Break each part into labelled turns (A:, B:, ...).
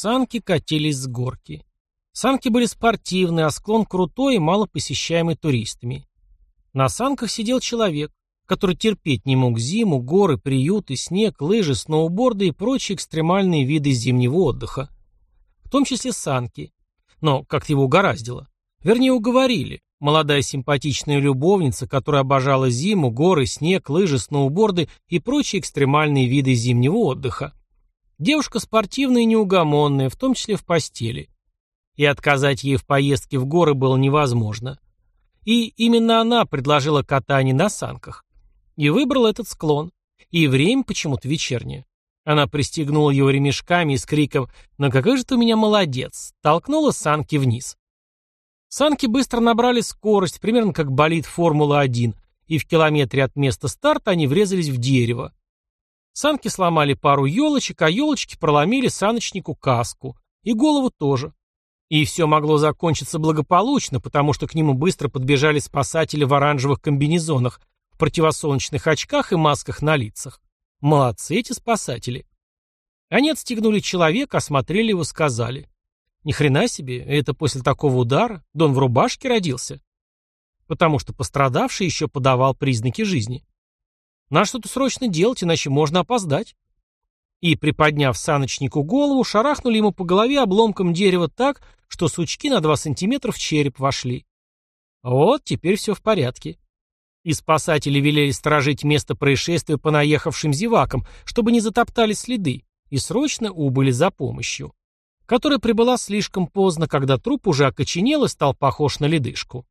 A: Санки катились с горки. Санки были спортивные, а склон крутой и мало посещаемый туристами. На санках сидел человек, который терпеть не мог зиму, горы, приюты, снег, лыжи, сноуборды и прочие экстремальные виды зимнего отдыха. В том числе санки. Но как его угораздило. Вернее, уговорили. Молодая симпатичная любовница, которая обожала зиму, горы, снег, лыжи, сноуборды и прочие экстремальные виды зимнего отдыха. Девушка спортивная и неугомонная, в том числе в постели. И отказать ей в поездке в горы было невозможно. И именно она предложила катание на санках. И выбрала этот склон. И время почему-то вечернее. Она пристегнула его ремешками и с криком «Ну какой же ты у меня молодец!» толкнула санки вниз. Санки быстро набрали скорость, примерно как болид Формула-1, и в километре от места старта они врезались в дерево. Санки сломали пару елочек, а елочки проломили саночнику каску. И голову тоже. И все могло закончиться благополучно, потому что к нему быстро подбежали спасатели в оранжевых комбинезонах, в противосолнечных очках и масках на лицах. Молодцы эти спасатели. Они отстегнули человека, осмотрели его, сказали. Ни хрена себе, это после такого удара? Да он в рубашке родился. Потому что пострадавший еще подавал признаки жизни. Надо что-то срочно делать, иначе можно опоздать. И, приподняв саночнику голову, шарахнули ему по голове обломком дерева так, что сучки на два сантиметра в череп вошли. Вот теперь все в порядке. И спасатели велели сторожить место происшествия по наехавшим зевакам, чтобы не затоптали следы, и срочно убыли за помощью которая прибыла слишком поздно, когда труп уже окоченел и стал похож на ледышку.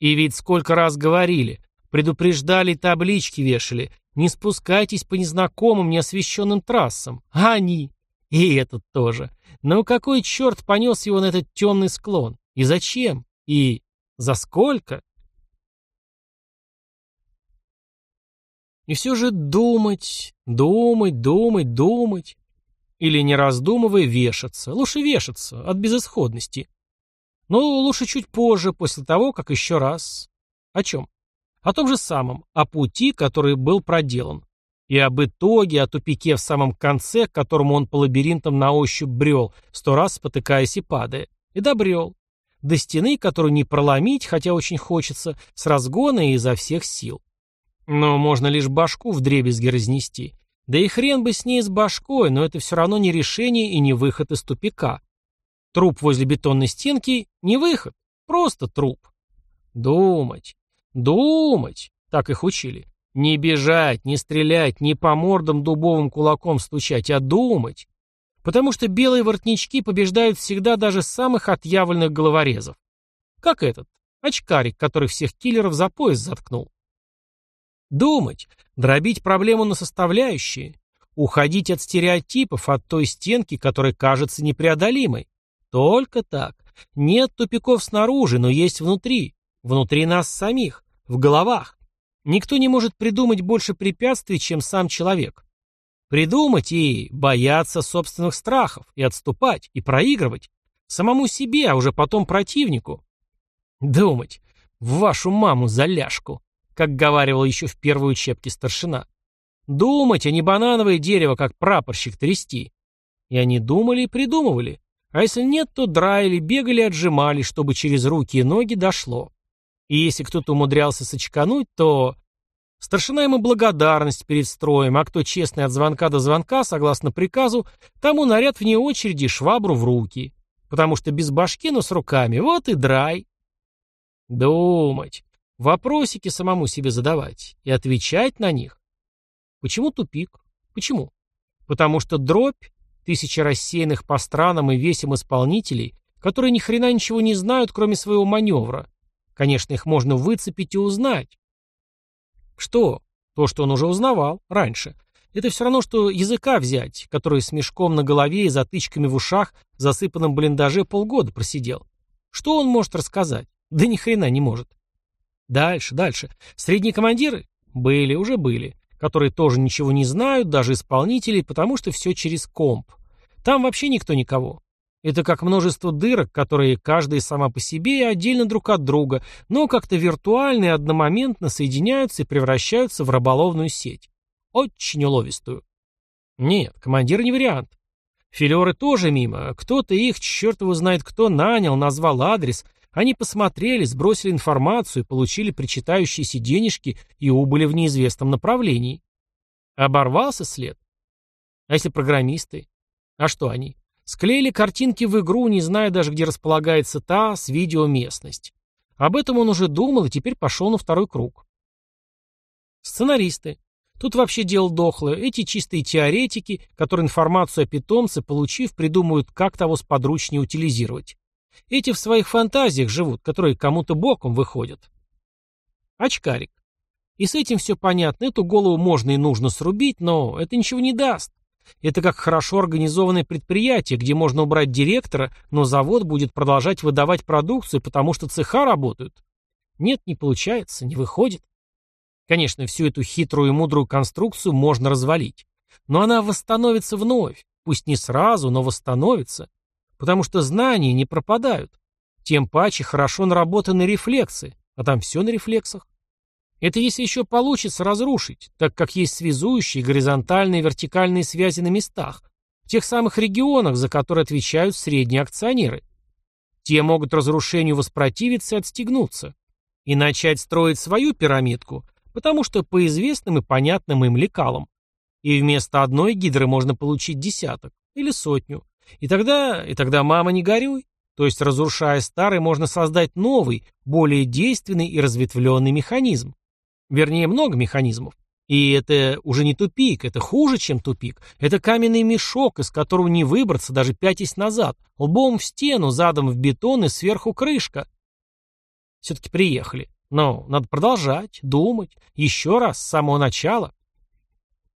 A: И ведь сколько раз говорили, предупреждали, таблички вешали, не спускайтесь по незнакомым, неосвещенным трассам. А они? И этот тоже. Но какой черт понес его на этот темный склон? И зачем? И за сколько? И все же думать, думать, думать, думать. Или, не раздумывая, вешаться. Лучше вешаться, от безысходности. Но лучше чуть позже, после того, как еще раз. О чем? О том же самом, о пути, который был проделан. И об итоге, о тупике в самом конце, к которому он по лабиринтам на ощупь брел, сто раз спотыкаясь и падая. И добрел. До стены, которую не проломить, хотя очень хочется, с разгона и изо всех сил. Но можно лишь башку в дребезги разнести. Да и хрен бы с ней с башкой, но это все равно не решение и не выход из тупика. Труп возле бетонной стенки — не выход, просто труп. Думать, думать, так их учили. Не бежать, не стрелять, не по мордам дубовым кулаком стучать, а думать. Потому что белые воротнички побеждают всегда даже самых отъявленных головорезов. Как этот, очкарик, который всех киллеров за пояс заткнул. Думать, дробить проблему на составляющие, уходить от стереотипов, от той стенки, которая кажется непреодолимой. Только так. Нет тупиков снаружи, но есть внутри. Внутри нас самих, в головах. Никто не может придумать больше препятствий, чем сам человек. Придумать и бояться собственных страхов, и отступать, и проигрывать. Самому себе, а уже потом противнику. Думать. В вашу маму за ляжку как говаривал еще в первой учебке старшина. Думать, а не банановое дерево, как прапорщик трясти. И они думали и придумывали. А если нет, то драили, бегали, отжимали, чтобы через руки и ноги дошло. И если кто-то умудрялся сочкануть, то... Старшина ему благодарность перед строем, а кто честный от звонка до звонка, согласно приказу, тому наряд вне очереди швабру в руки. Потому что без башки, но с руками, вот и драй. Думать. Вопросики самому себе задавать и отвечать на них. Почему тупик? Почему? Потому что дробь, тысячи рассеянных по странам и весям исполнителей, которые ни хрена ничего не знают, кроме своего маневра. Конечно, их можно выцепить и узнать. Что? То, что он уже узнавал раньше. Это все равно, что языка взять, который с мешком на голове и затычками в ушах засыпанном блиндаже полгода просидел. Что он может рассказать? Да ни хрена не может. Дальше, дальше. Средние командиры? Были, уже были. Которые тоже ничего не знают, даже исполнители, потому что все через комп. Там вообще никто никого. Это как множество дырок, которые каждая сама по себе и отдельно друг от друга, но как-то виртуально и одномоментно соединяются и превращаются в рыболовную сеть. Очень уловистую. Нет, командир не вариант. Филеры тоже мимо. Кто-то их, черт его знает кто, нанял, назвал адрес. Они посмотрели, сбросили информацию, получили причитающиеся денежки и убыли в неизвестном направлении. Оборвался след. А если программисты? А что они? Склеили картинки в игру, не зная даже, где располагается та с видео местность. Об этом он уже думал и теперь пошел на второй круг. Сценаристы. Тут вообще дело дохлое. Эти чистые теоретики, которые информацию о питомце, получив, придумают, как того сподручнее утилизировать. Эти в своих фантазиях живут, которые кому-то боком выходят. Очкарик. И с этим все понятно. Эту голову можно и нужно срубить, но это ничего не даст. Это как хорошо организованное предприятие, где можно убрать директора, но завод будет продолжать выдавать продукцию, потому что цеха работают. Нет, не получается, не выходит. Конечно, всю эту хитрую и мудрую конструкцию можно развалить. Но она восстановится вновь, пусть не сразу, но восстановится. Потому что знания не пропадают. Тем паче хорошо наработаны рефлексы, а там все на рефлексах. Это если еще получится разрушить, так как есть связующие горизонтальные и вертикальные связи на местах, в тех самых регионах, за которые отвечают средние акционеры. Те могут разрушению воспротивиться и отстегнуться. И начать строить свою пирамидку, потому что по известным и понятным им лекалам. И вместо одной гидры можно получить десяток или сотню. И тогда, и тогда мама не горюй. То есть, разрушая старый, можно создать новый, более действенный и разветвленный механизм. Вернее, много механизмов. И это уже не тупик, это хуже, чем тупик. Это каменный мешок, из которого не выбраться, даже пятясь назад, лбом в стену, задом в бетон и сверху крышка. Все-таки приехали. Но надо продолжать, думать, еще раз, с самого начала.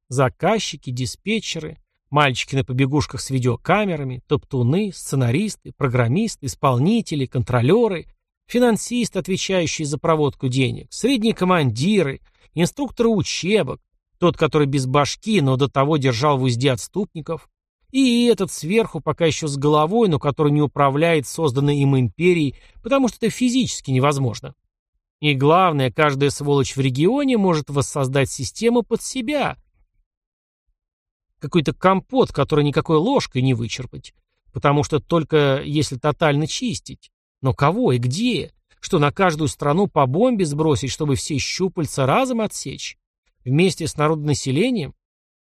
A: Заказчики, диспетчеры, мальчики на побегушках с видеокамерами, топтуны, сценаристы, программисты, исполнители, контролеры, финансисты, отвечающие за проводку денег, средние командиры, инструкторы учебок, тот, который без башки, но до того держал в узде отступников, и этот сверху, пока еще с головой, но который не управляет созданной им империей, потому что это физически невозможно. И главное, каждая сволочь в регионе может воссоздать систему под себя. Какой-то компот, который никакой ложкой не вычерпать. Потому что только если тотально чистить. Но кого и где? Что на каждую страну по бомбе сбросить, чтобы все щупальца разом отсечь? Вместе с народонаселением?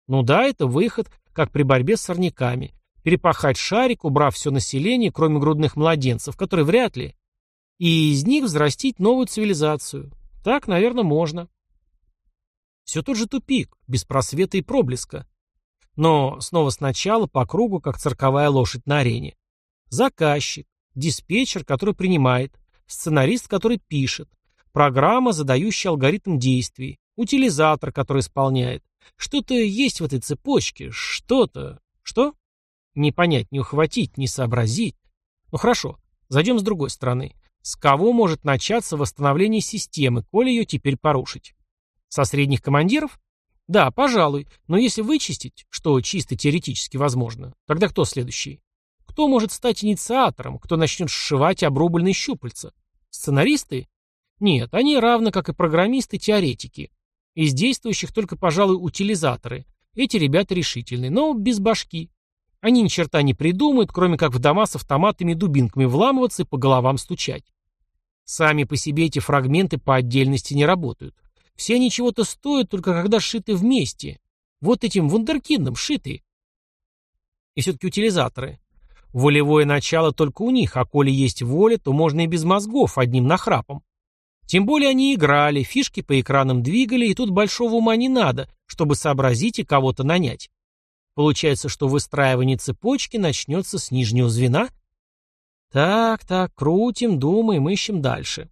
A: Ну да, это выход, как при борьбе с сорняками. Перепахать шарик, убрав все население, кроме грудных младенцев, которые вряд ли и из них взрастить новую цивилизацию. Так, наверное, можно. Все тот же тупик, без просвета и проблеска. Но снова сначала по кругу, как цирковая лошадь на арене. Заказчик, диспетчер, который принимает, сценарист, который пишет, программа, задающая алгоритм действий, утилизатор, который исполняет. Что-то есть в этой цепочке, что-то. Что? Не понять, не ухватить, не сообразить. Ну хорошо, зайдем с другой стороны. С кого может начаться восстановление системы, коли ее теперь порушить? Со средних командиров? Да, пожалуй, но если вычистить, что чисто теоретически возможно, тогда кто следующий? Кто может стать инициатором, кто начнет сшивать обрубленные щупальца? Сценаристы? Нет, они равны, как и программисты-теоретики. Из действующих только, пожалуй, утилизаторы. Эти ребята решительные, но без башки. Они ни черта не придумают, кроме как в дома с автоматами и дубинками вламываться и по головам стучать. Сами по себе эти фрагменты по отдельности не работают. Все они чего-то стоят, только когда сшиты вместе. Вот этим вундеркиндом шиты. И все-таки утилизаторы. Волевое начало только у них, а коли есть воля, то можно и без мозгов, одним нахрапом. Тем более они играли, фишки по экранам двигали, и тут большого ума не надо, чтобы сообразить и кого-то нанять. Получается, что выстраивание цепочки начнется с нижнего звена – так, так, крутим, думаем, ищем дальше.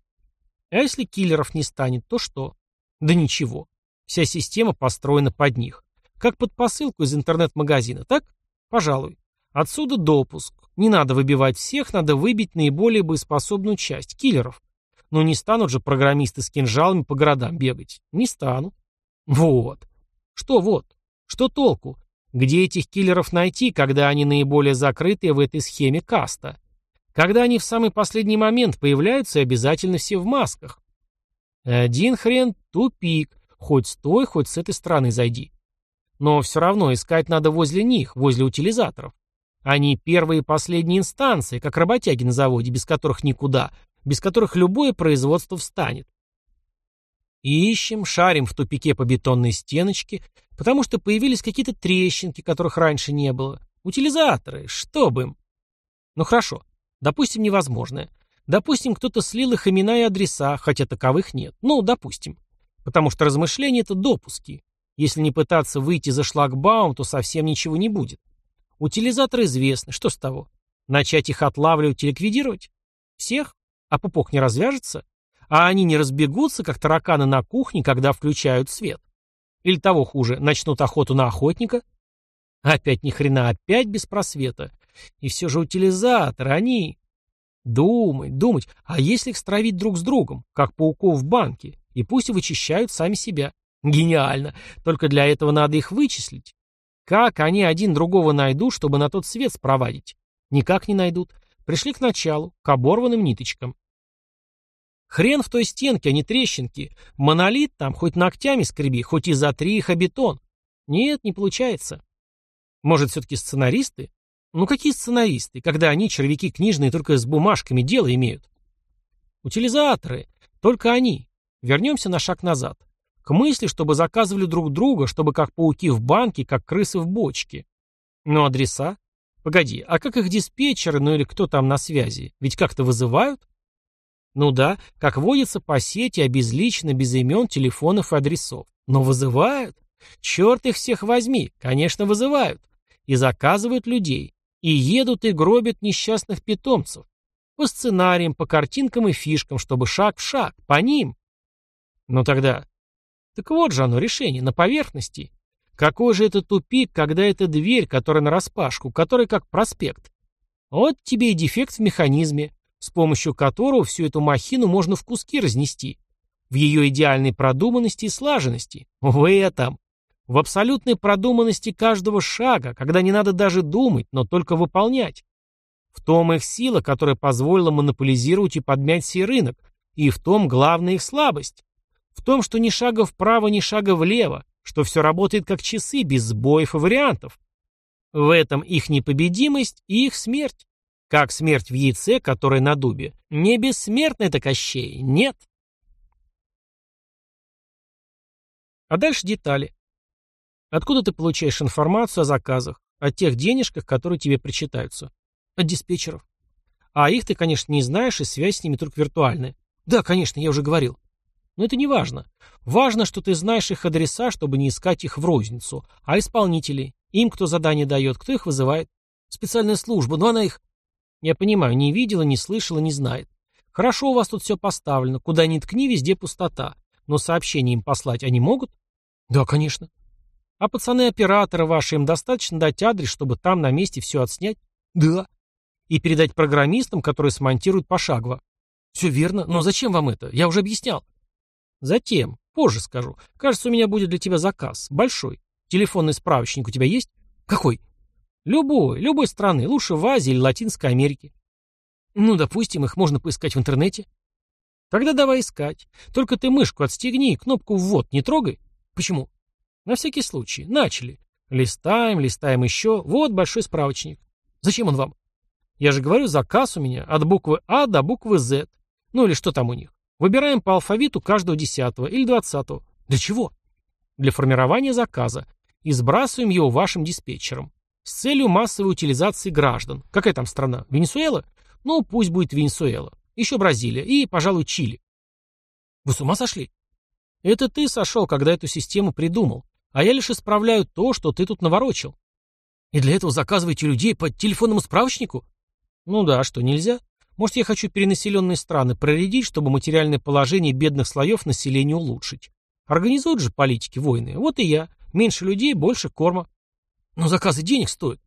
A: А если киллеров не станет, то что? Да ничего. Вся система построена под них. Как под посылку из интернет-магазина, так? Пожалуй. Отсюда допуск. Не надо выбивать всех, надо выбить наиболее боеспособную часть, киллеров. Но не станут же программисты с кинжалами по городам бегать. Не станут. Вот. Что вот? Что толку? Где этих киллеров найти, когда они наиболее закрытые в этой схеме каста? Когда они в самый последний момент появляются, обязательно все в масках. Один хрен — тупик. Хоть с той, хоть с этой стороны зайди. Но все равно искать надо возле них, возле утилизаторов. Они первые и последние инстанции, как работяги на заводе, без которых никуда, без которых любое производство встанет. Ищем, шарим в тупике по бетонной стеночке, потому что появились какие-то трещинки, которых раньше не было. Утилизаторы, что бы им. Ну хорошо, допустим, невозможное. Допустим, кто-то слил их имена и адреса, хотя таковых нет. Ну, допустим. Потому что размышления — это допуски. Если не пытаться выйти за шлагбаум, то совсем ничего не будет. Утилизаторы известны, что с того? Начать их отлавливать и ликвидировать? Всех? А пупок не развяжется? А они не разбегутся, как тараканы на кухне, когда включают свет? Или того хуже, начнут охоту на охотника? Опять ни хрена, опять без просвета. И все же утилизаторы, они... Думать, думать, а если их стравить друг с другом, как пауков в банке, и пусть вычищают сами себя? Гениально. Только для этого надо их вычислить. Как они один другого найдут, чтобы на тот свет спровадить? Никак не найдут. Пришли к началу, к оборванным ниточкам. Хрен в той стенке, а не трещинки. Монолит там хоть ногтями скреби, хоть и затри их бетон. Нет, не получается. Может, все-таки сценаристы? Ну какие сценаристы, когда они, червяки книжные, только с бумажками дело имеют? Утилизаторы. Только они. Вернемся на шаг назад. К мысли, чтобы заказывали друг друга, чтобы как пауки в банке, как крысы в бочке. Ну адреса? Погоди, а как их диспетчеры, ну или кто там на связи? Ведь как-то вызывают? Ну да, как водится по сети, обезлично, без имен, телефонов и адресов. Но вызывают? Черт их всех возьми, конечно, вызывают. И заказывают людей. И едут и гробят несчастных питомцев. По сценариям, по картинкам и фишкам, чтобы шаг в шаг, по ним. Ну тогда... Так вот же оно, решение, на поверхности. Какой же это тупик, когда это дверь, которая нараспашку, которая как проспект? Вот тебе и дефект в механизме с помощью которого всю эту махину можно в куски разнести. В ее идеальной продуманности и слаженности. В этом. В абсолютной продуманности каждого шага, когда не надо даже думать, но только выполнять. В том их сила, которая позволила монополизировать и подмять сей рынок, и в том главная их слабость. В том, что ни шага вправо, ни шага влево, что все работает как часы, без сбоев и вариантов. В этом их непобедимость и их смерть. Как смерть в яйце, которое на дубе. Не бессмертный это Кощей, нет. А дальше детали. Откуда ты получаешь информацию о заказах, о тех денежках, которые тебе причитаются? От диспетчеров. А их ты, конечно, не знаешь, и связь с ними только виртуальная. Да, конечно, я уже говорил. Но это не важно. Важно, что ты знаешь их адреса, чтобы не искать их в розницу. А исполнителей? Им кто задание дает, кто их вызывает? Специальная служба, но она их... Я понимаю, не видела, не слышала, не знает. Хорошо у вас тут все поставлено. Куда ни ткни, везде пустота. Но сообщение им послать они могут? Да, конечно. А пацаны-операторы ваши, им достаточно дать адрес, чтобы там на месте все отснять? Да. И передать программистам, которые смонтируют пошагово. Все верно, но зачем вам это? Я уже объяснял. Затем, позже скажу. Кажется, у меня будет для тебя заказ. Большой. Телефонный справочник у тебя есть? Какой? Любой, любой страны, лучше в Азии или Латинской Америке. Ну, допустим, их можно поискать в интернете. Тогда давай искать. Только ты мышку отстегни и кнопку «ввод» не трогай. Почему? На всякий случай. Начали. Листаем, листаем еще. Вот большой справочник. Зачем он вам? Я же говорю, заказ у меня от буквы А до буквы З. Ну или что там у них. Выбираем по алфавиту каждого десятого или двадцатого. Для чего? Для формирования заказа. И сбрасываем его вашим диспетчерам с целью массовой утилизации граждан. Какая там страна? Венесуэла? Ну, пусть будет Венесуэла. Еще Бразилия и, пожалуй, Чили. Вы с ума сошли? Это ты сошел, когда эту систему придумал, а я лишь исправляю то, что ты тут наворочил. И для этого заказываете людей по телефонному справочнику? Ну да, что, нельзя? Может, я хочу перенаселенные страны проредить, чтобы материальное положение бедных слоев населения улучшить. Организуют же политики войны. Вот и я. Меньше людей, больше корма. Но заказы денег стоят.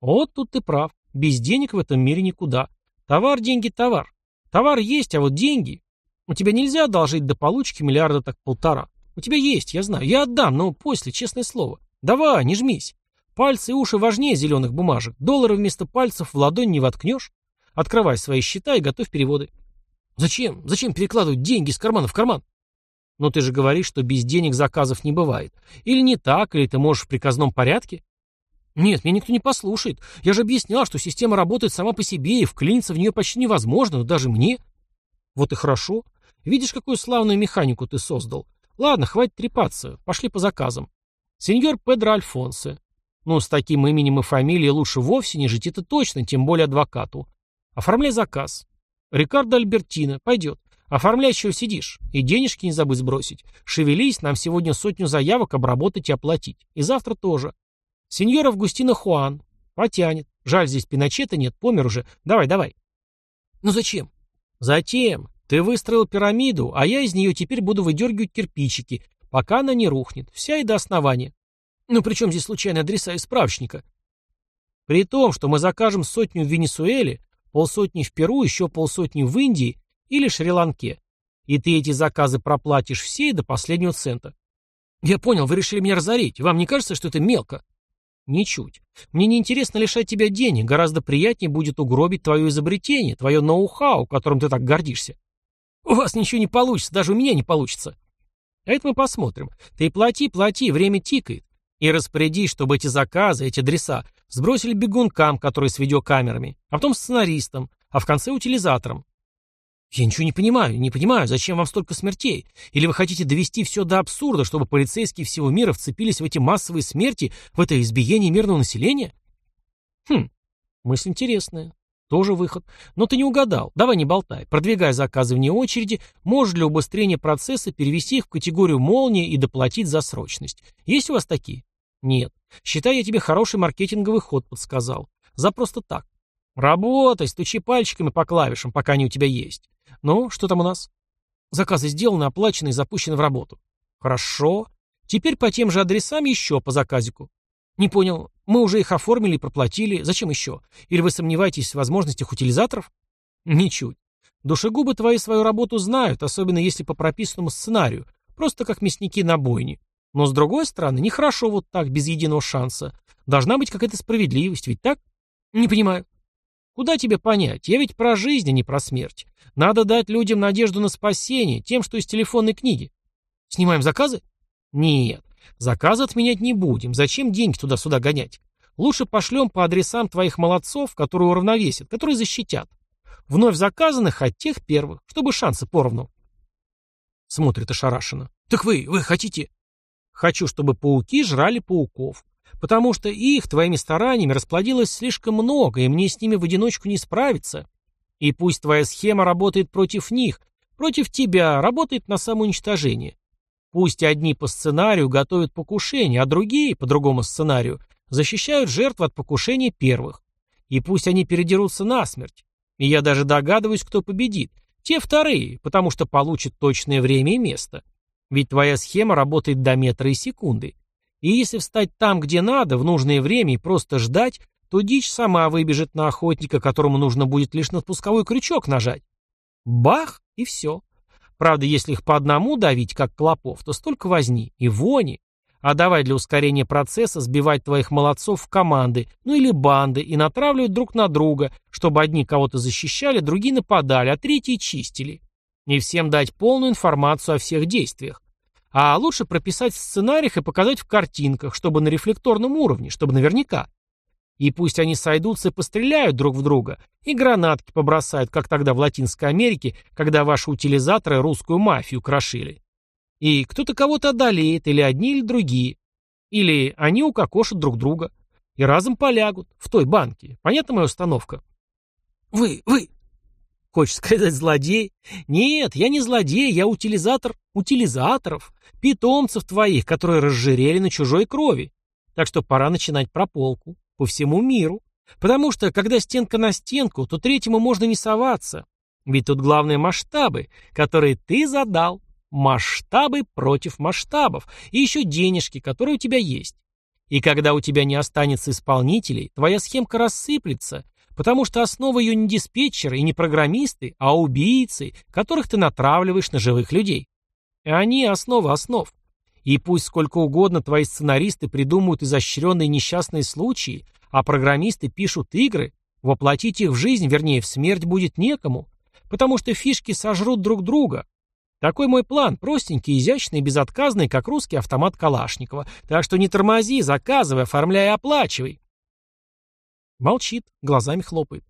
A: Вот тут ты прав. Без денег в этом мире никуда. Товар, деньги, товар. Товар есть, а вот деньги... У тебя нельзя одолжить до получки миллиарда так полтора. У тебя есть, я знаю. Я отдам, но после, честное слово. Давай, не жмись. Пальцы и уши важнее зеленых бумажек. Доллары вместо пальцев в ладонь не воткнешь. Открывай свои счета и готовь переводы. Зачем? Зачем перекладывать деньги из кармана в карман? Но ты же говоришь, что без денег заказов не бывает. Или не так, или ты можешь в приказном порядке? Нет, меня никто не послушает. Я же объяснял, что система работает сама по себе, и вклиниться в нее почти невозможно, но даже мне. Вот и хорошо. Видишь, какую славную механику ты создал. Ладно, хватит трепаться. Пошли по заказам. Сеньор Педро Альфонсе. Ну, с таким именем и фамилией лучше вовсе не жить, это точно, тем более адвокату. Оформляй заказ. Рикардо Альбертино. Пойдет. Оформляй, чего сидишь. И денежки не забудь сбросить. Шевелись, нам сегодня сотню заявок обработать и оплатить. И завтра тоже. Сеньор Августина Хуан. Потянет. Жаль, здесь Пиночета нет, помер уже. Давай, давай. Ну зачем? Затем. Ты выстроил пирамиду, а я из нее теперь буду выдергивать кирпичики, пока она не рухнет. Вся и до основания. Ну при чем здесь случайные адреса из справочника? При том, что мы закажем сотню в Венесуэле, полсотни в Перу, еще полсотни в Индии или Шри-Ланке. И ты эти заказы проплатишь все и до последнего цента. Я понял, вы решили меня разорить. Вам не кажется, что это мелко? Ничуть. Мне не интересно лишать тебя денег, гораздо приятнее будет угробить твое изобретение, твое ноу-хау, которым ты так гордишься. У вас ничего не получится, даже у меня не получится. А это мы посмотрим. Ты плати, плати, время тикает. И распорядись, чтобы эти заказы, эти адреса сбросили бегункам, которые с видеокамерами, а потом сценаристам, а в конце утилизаторам. Я ничего не понимаю, не понимаю, зачем вам столько смертей? Или вы хотите довести все до абсурда, чтобы полицейские всего мира вцепились в эти массовые смерти, в это избиение мирного населения? Хм, мысль интересная. Тоже выход. Но ты не угадал. Давай не болтай. Продвигай заказы вне очереди. Можешь для убыстрения процесса перевести их в категорию молнии и доплатить за срочность. Есть у вас такие? Нет. Считай, я тебе хороший маркетинговый ход подсказал. За просто так. Работай, стучи пальчиками по клавишам, пока они у тебя есть. Ну, что там у нас? Заказы сделаны, оплачены и запущены в работу. Хорошо. Теперь по тем же адресам еще по заказику. Не понял, мы уже их оформили и проплатили. Зачем еще? Или вы сомневаетесь в возможностях утилизаторов? Ничуть. Душегубы твои свою работу знают, особенно если по прописанному сценарию, просто как мясники на бойне. Но с другой стороны, нехорошо вот так, без единого шанса. Должна быть какая-то справедливость, ведь так? Не понимаю. Куда тебе понять? Я ведь про жизнь, а не про смерть. Надо дать людям надежду на спасение, тем, что из телефонной книги. Снимаем заказы? Нет. Заказы отменять не будем. Зачем деньги туда-сюда гонять? Лучше пошлем по адресам твоих молодцов, которые уравновесят, которые защитят. Вновь заказанных от тех первых, чтобы шансы поровну. Смотрит ошарашенно. Так вы, вы хотите? Хочу, чтобы пауки жрали пауков. Потому что их твоими стараниями расплодилось слишком много, и мне с ними в одиночку не справиться. И пусть твоя схема работает против них, против тебя, работает на самоуничтожение. Пусть одни по сценарию готовят покушение, а другие, по другому сценарию, защищают жертв от покушения первых. И пусть они передерутся насмерть. И я даже догадываюсь, кто победит. Те вторые, потому что получат точное время и место. Ведь твоя схема работает до метра и секунды. И если встать там, где надо, в нужное время и просто ждать, то дичь сама выбежит на охотника, которому нужно будет лишь на спусковой крючок нажать. Бах, и все. Правда, если их по одному давить, как клопов, то столько возни и вони. А давай для ускорения процесса сбивать твоих молодцов в команды, ну или банды, и натравливать друг на друга, чтобы одни кого-то защищали, другие нападали, а третьи чистили. И всем дать полную информацию о всех действиях. А лучше прописать в сценариях и показать в картинках, чтобы на рефлекторном уровне, чтобы наверняка. И пусть они сойдутся и постреляют друг в друга, и гранатки побросают, как тогда в Латинской Америке, когда ваши утилизаторы русскую мафию крошили. И кто-то кого-то одолеет, или одни, или другие. Или они укокошат друг друга. И разом полягут, в той банке. Понятна моя установка? Вы, вы... Хочешь сказать злодей? Нет, я не злодей, я утилизатор утилизаторов, питомцев твоих, которые разжирели на чужой крови. Так что пора начинать прополку по всему миру. Потому что, когда стенка на стенку, то третьему можно не соваться. Ведь тут главные масштабы, которые ты задал. Масштабы против масштабов. И еще денежки, которые у тебя есть. И когда у тебя не останется исполнителей, твоя схемка рассыплется, потому что основа ее не диспетчеры и не программисты, а убийцы, которых ты натравливаешь на живых людей. И они основа основ. И пусть сколько угодно твои сценаристы придумывают изощренные несчастные случаи, а программисты пишут игры, воплотить их в жизнь, вернее, в смерть будет некому, потому что фишки сожрут друг друга. Такой мой план, простенький, изящный безотказный, как русский автомат Калашникова. Так что не тормози, заказывай, оформляй оплачивай. Молчит, глазами хлопает.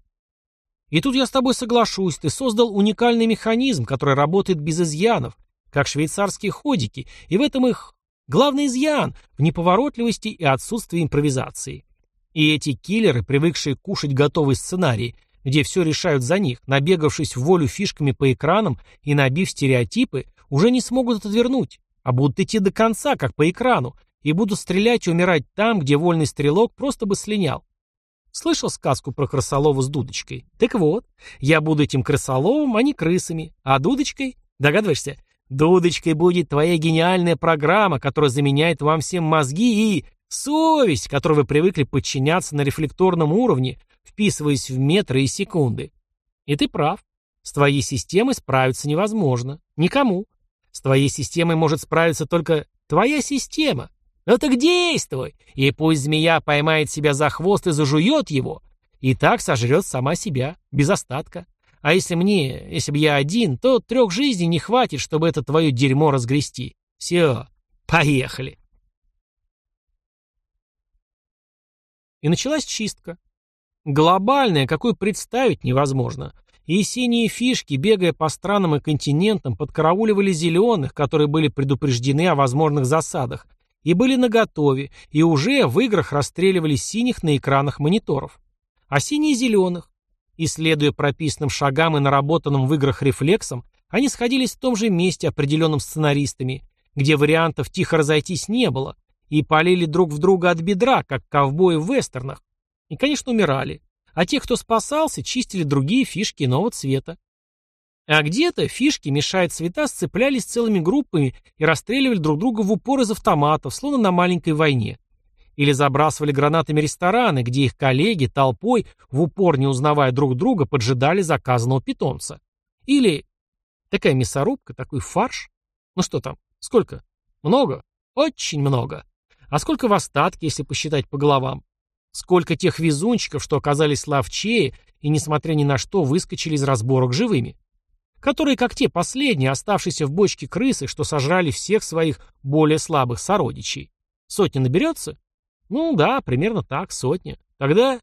A: И тут я с тобой соглашусь, ты создал уникальный механизм, который работает без изъянов, как швейцарские ходики, и в этом их главный изъян в неповоротливости и отсутствии импровизации. И эти киллеры, привыкшие кушать готовый сценарий, где все решают за них, набегавшись в волю фишками по экранам и набив стереотипы, уже не смогут отвернуть, а будут идти до конца, как по экрану, и будут стрелять и умирать там, где вольный стрелок просто бы слинял. Слышал сказку про крысолова с дудочкой? Так вот, я буду этим крысоловом, а не крысами. А дудочкой? Догадываешься? Дудочкой будет твоя гениальная программа, которая заменяет вам всем мозги и совесть, которой вы привыкли подчиняться на рефлекторном уровне, вписываясь в метры и секунды. И ты прав. С твоей системой справиться невозможно. Никому. С твоей системой может справиться только твоя система. Ну так действуй, и пусть змея поймает себя за хвост и зажует его, и так сожрет сама себя, без остатка. А если мне, если бы я один, то трех жизней не хватит, чтобы это твое дерьмо разгрести. Все, поехали. И началась чистка. Глобальная, какую представить невозможно. И синие фишки, бегая по странам и континентам, подкарауливали зеленых, которые были предупреждены о возможных засадах, и были наготове, и уже в играх расстреливали синих на экранах мониторов. А синие зеленых. И следуя прописанным шагам и наработанным в играх рефлексам, они сходились в том же месте, определенным сценаристами, где вариантов тихо разойтись не было, и полили друг в друга от бедра, как ковбои в вестернах. И, конечно, умирали. А те, кто спасался, чистили другие фишки иного цвета. А где-то фишки, мешая цвета, сцеплялись целыми группами и расстреливали друг друга в упор из автоматов, словно на маленькой войне. Или забрасывали гранатами рестораны, где их коллеги толпой, в упор не узнавая друг друга, поджидали заказанного питомца. Или такая мясорубка, такой фарш. Ну что там, сколько? Много? Очень много. А сколько в остатке, если посчитать по головам? Сколько тех везунчиков, что оказались ловчее и, несмотря ни на что, выскочили из разборок живыми? Которые, как те последние, оставшиеся в бочке крысы, что сожрали всех своих более слабых сородичей. Сотня наберется? Ну да, примерно так, сотня. Тогда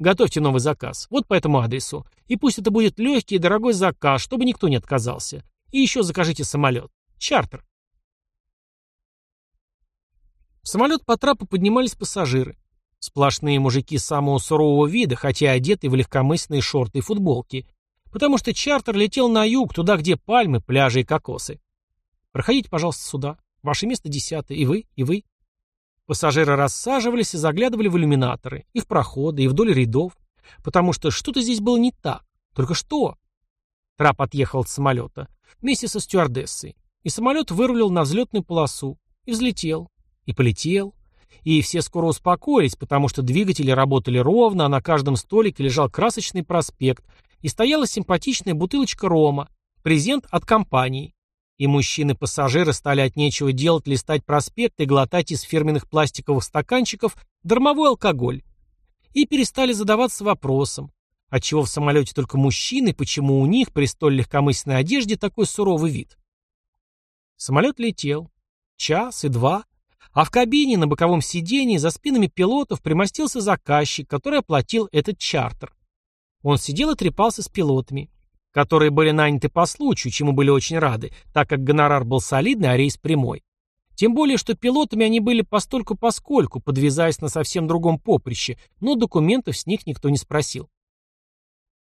A: готовьте новый заказ, вот по этому адресу. И пусть это будет легкий и дорогой заказ, чтобы никто не отказался. И еще закажите самолет. Чартер. В самолет по трапу поднимались пассажиры. Сплошные мужики самого сурового вида, хотя одетые в легкомысленные шорты и футболки, потому что чартер летел на юг, туда, где пальмы, пляжи и кокосы. Проходите, пожалуйста, сюда. Ваше место десятое. И вы, и вы. Пассажиры рассаживались и заглядывали в иллюминаторы, и в проходы, и вдоль рядов, потому что что-то здесь было не так. Только что? Трап отъехал от самолета вместе со стюардессой, и самолет вырулил на взлетную полосу, и взлетел, и полетел, и все скоро успокоились, потому что двигатели работали ровно, а на каждом столике лежал красочный проспект, и стояла симпатичная бутылочка рома, презент от компании. И мужчины-пассажиры стали от нечего делать листать проспекты и глотать из фирменных пластиковых стаканчиков дармовой алкоголь. И перестали задаваться вопросом, отчего в самолете только мужчины, почему у них при столь легкомысленной одежде такой суровый вид. Самолет летел. Час и два. А в кабине на боковом сидении за спинами пилотов примостился заказчик, который оплатил этот чартер. Он сидел и трепался с пилотами, которые были наняты по случаю, чему были очень рады, так как гонорар был солидный, а рейс прямой. Тем более, что пилотами они были постольку-поскольку, подвязаясь на совсем другом поприще, но документов с них никто не спросил.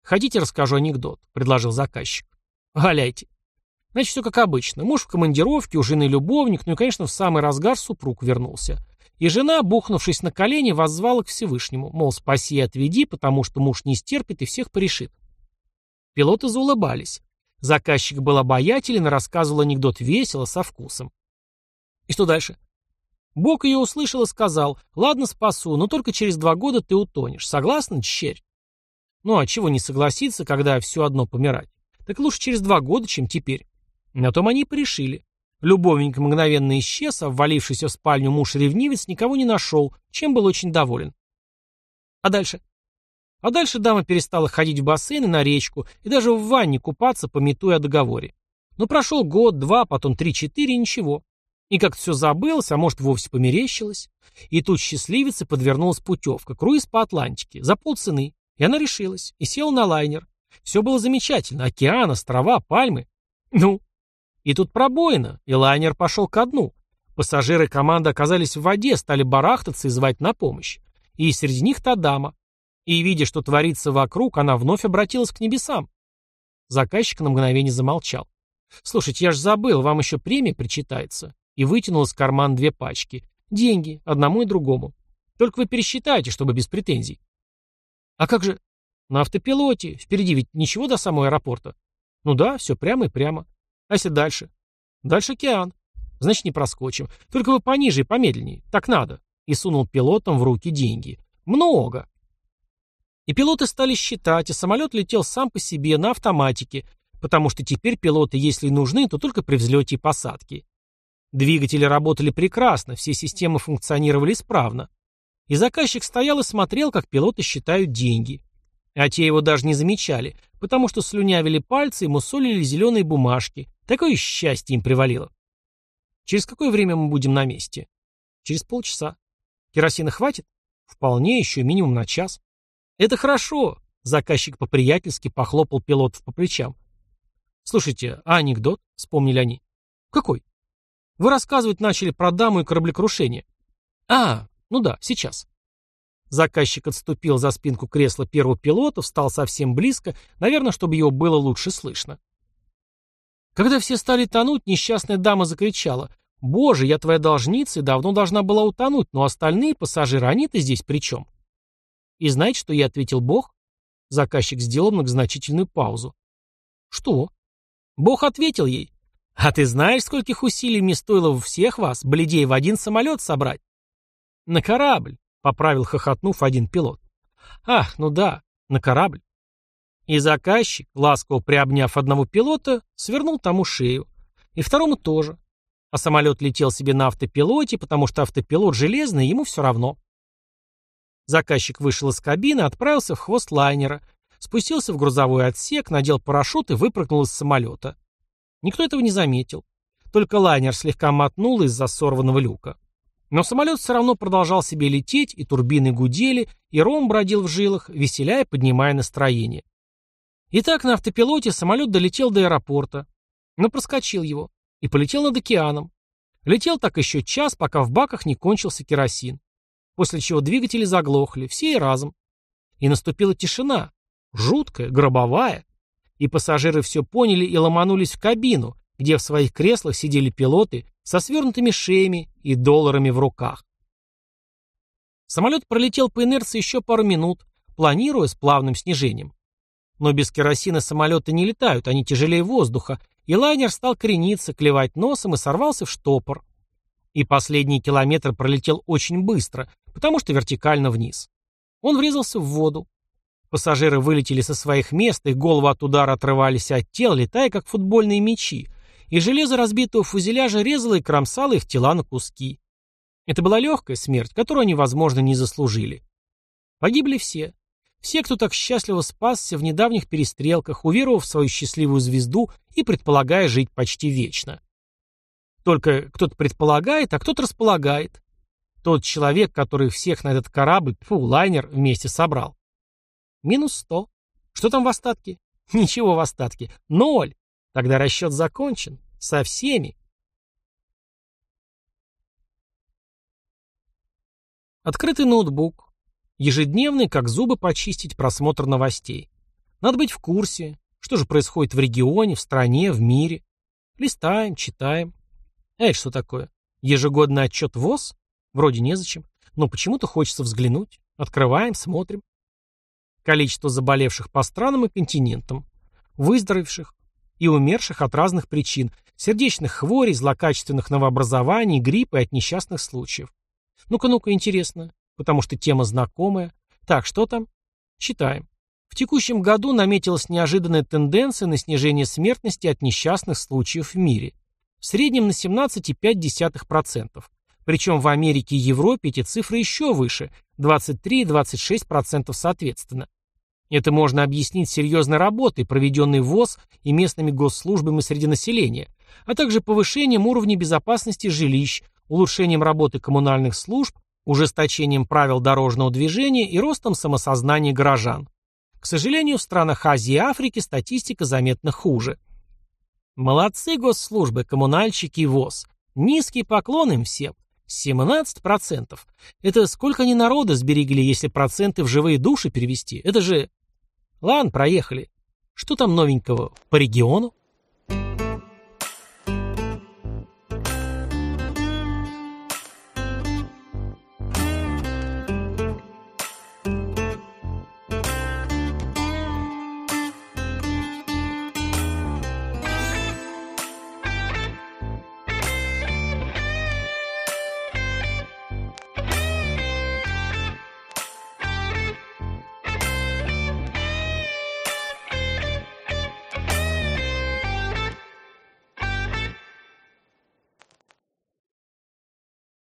A: «Хотите, расскажу анекдот», — предложил заказчик. «Валяйте». Значит, все как обычно. Муж в командировке, у жены любовник, ну и, конечно, в самый разгар супруг вернулся. И жена, бухнувшись на колени, воззвала к Всевышнему, мол, спаси и отведи, потому что муж не стерпит и всех порешит. Пилоты заулыбались. Заказчик был обаятелен и рассказывал анекдот весело, со вкусом. И что дальше? Бог ее услышал и сказал, ладно, спасу, но только через два года ты утонешь. Согласна, черь? Ну а чего не согласиться, когда все одно помирать? Так лучше через два года, чем теперь. На том они и порешили. Любовник мгновенно исчез, а ввалившийся в спальню муж-ревнивец никого не нашел, чем был очень доволен. А дальше? А дальше дама перестала ходить в бассейн и на речку, и даже в ванне купаться, пометуя о договоре. Но прошел год, два, потом три-четыре, ничего. И как-то все забылось, а может вовсе померещилось. И тут счастливице подвернулась путевка, круиз по Атлантике, за полцены. И она решилась, и села на лайнер. Все было замечательно, океан, острова, пальмы. Ну, и тут пробоина, и лайнер пошел ко дну. Пассажиры команды оказались в воде, стали барахтаться и звать на помощь. И среди них та дама. И, видя, что творится вокруг, она вновь обратилась к небесам. Заказчик на мгновение замолчал. «Слушайте, я ж забыл, вам еще премия причитается». И вытянул из кармана две пачки. Деньги, одному и другому. Только вы пересчитайте, чтобы без претензий. А как же? На автопилоте. Впереди ведь ничего до самого аэропорта. Ну да, все прямо и прямо. А если дальше? Дальше океан. Значит, не проскочим. Только вы пониже и помедленнее. Так надо. И сунул пилотам в руки деньги. Много. И пилоты стали считать, и самолет летел сам по себе на автоматике, потому что теперь пилоты, если нужны, то только при взлете и посадке. Двигатели работали прекрасно, все системы функционировали исправно. И заказчик стоял и смотрел, как пилоты считают деньги. А те его даже не замечали, потому что слюнявили пальцы и мусолили зеленые бумажки. Такое счастье им привалило. Через какое время мы будем на месте? Через полчаса. Керосина хватит? Вполне, еще минимум на час. Это хорошо. Заказчик по-приятельски похлопал пилотов по плечам. Слушайте, а анекдот? Вспомнили они. Какой? Вы рассказывать начали про даму и кораблекрушение. А, ну да, сейчас. Заказчик отступил за спинку кресла первого пилота, встал совсем близко, наверное, чтобы его было лучше слышно. Когда все стали тонуть, несчастная дама закричала. «Боже, я твоя должница и давно должна была утонуть, но остальные пассажиры, они-то здесь при чем?» И знаете, что я ответил Бог? Заказчик сделал многозначительную паузу. «Что?» Бог ответил ей. «А ты знаешь, скольких усилий мне стоило в всех вас, бледей, в один самолет собрать?» «На корабль», — поправил, хохотнув один пилот. «Ах, ну да, на корабль». И заказчик, ласково приобняв одного пилота, свернул тому шею. И второму тоже. А самолет летел себе на автопилоте, потому что автопилот железный, ему все равно. Заказчик вышел из кабины, отправился в хвост лайнера, спустился в грузовой отсек, надел парашют и выпрыгнул из самолета. Никто этого не заметил. Только лайнер слегка мотнул из-за сорванного люка. Но самолет все равно продолжал себе лететь, и турбины гудели, и ром бродил в жилах, веселяя, поднимая настроение. Итак, на автопилоте самолет долетел до аэропорта, но проскочил его и полетел над океаном. Летел так еще час, пока в баках не кончился керосин. После чего двигатели заглохли, все и разом. И наступила тишина, жуткая, гробовая. И пассажиры все поняли и ломанулись в кабину, где в своих креслах сидели пилоты со свернутыми шеями и долларами в руках. Самолет пролетел по инерции еще пару минут, планируя с плавным снижением. Но без керосина самолеты не летают, они тяжелее воздуха, и лайнер стал крениться, клевать носом и сорвался в штопор. И последний километр пролетел очень быстро, потому что вертикально вниз. Он врезался в воду. Пассажиры вылетели со своих мест, их головы от удара отрывались от тел, летая как футбольные мячи, и железо разбитого фузеляжа резало и кромсало их тела на куски. Это была легкая смерть, которую они, возможно, не заслужили. Погибли все. Все, кто так счастливо спасся в недавних перестрелках, уверовав в свою счастливую звезду и предполагая жить почти вечно. Только кто-то предполагает, а кто-то располагает. Тот человек, который всех на этот корабль, фу, лайнер, вместе собрал. Минус сто. Что там в остатке? Ничего в остатке. Ноль. Тогда расчет закончен. Со всеми. Открытый ноутбук. Ежедневный, как зубы почистить, просмотр новостей. Надо быть в курсе, что же происходит в регионе, в стране, в мире. Листаем, читаем. Эй, что такое? Ежегодный отчет ВОЗ? Вроде незачем. Но почему-то хочется взглянуть. Открываем, смотрим. Количество заболевших по странам и континентам. Выздоровевших и умерших от разных причин. Сердечных хворей, злокачественных новообразований, гриппа и от несчастных случаев. Ну-ка, ну-ка, интересно потому что тема знакомая. Так, что там? Читаем. В текущем году наметилась неожиданная тенденция на снижение смертности от несчастных случаев в мире. В среднем на 17,5%. Причем в Америке и Европе эти цифры еще выше – 23 и 26% соответственно. Это можно объяснить серьезной работой, проведенной ВОЗ и местными госслужбами среди населения, а также повышением уровня безопасности жилищ, улучшением работы коммунальных служб, ужесточением правил дорожного движения и ростом самосознания горожан. К сожалению, в странах Азии и Африки статистика заметно хуже. Молодцы госслужбы, коммунальщики и ВОЗ. Низкий поклон им всем. 17%. Это сколько они народа сберегли, если проценты в живые души перевести? Это же... Ладно, проехали. Что там новенького по региону?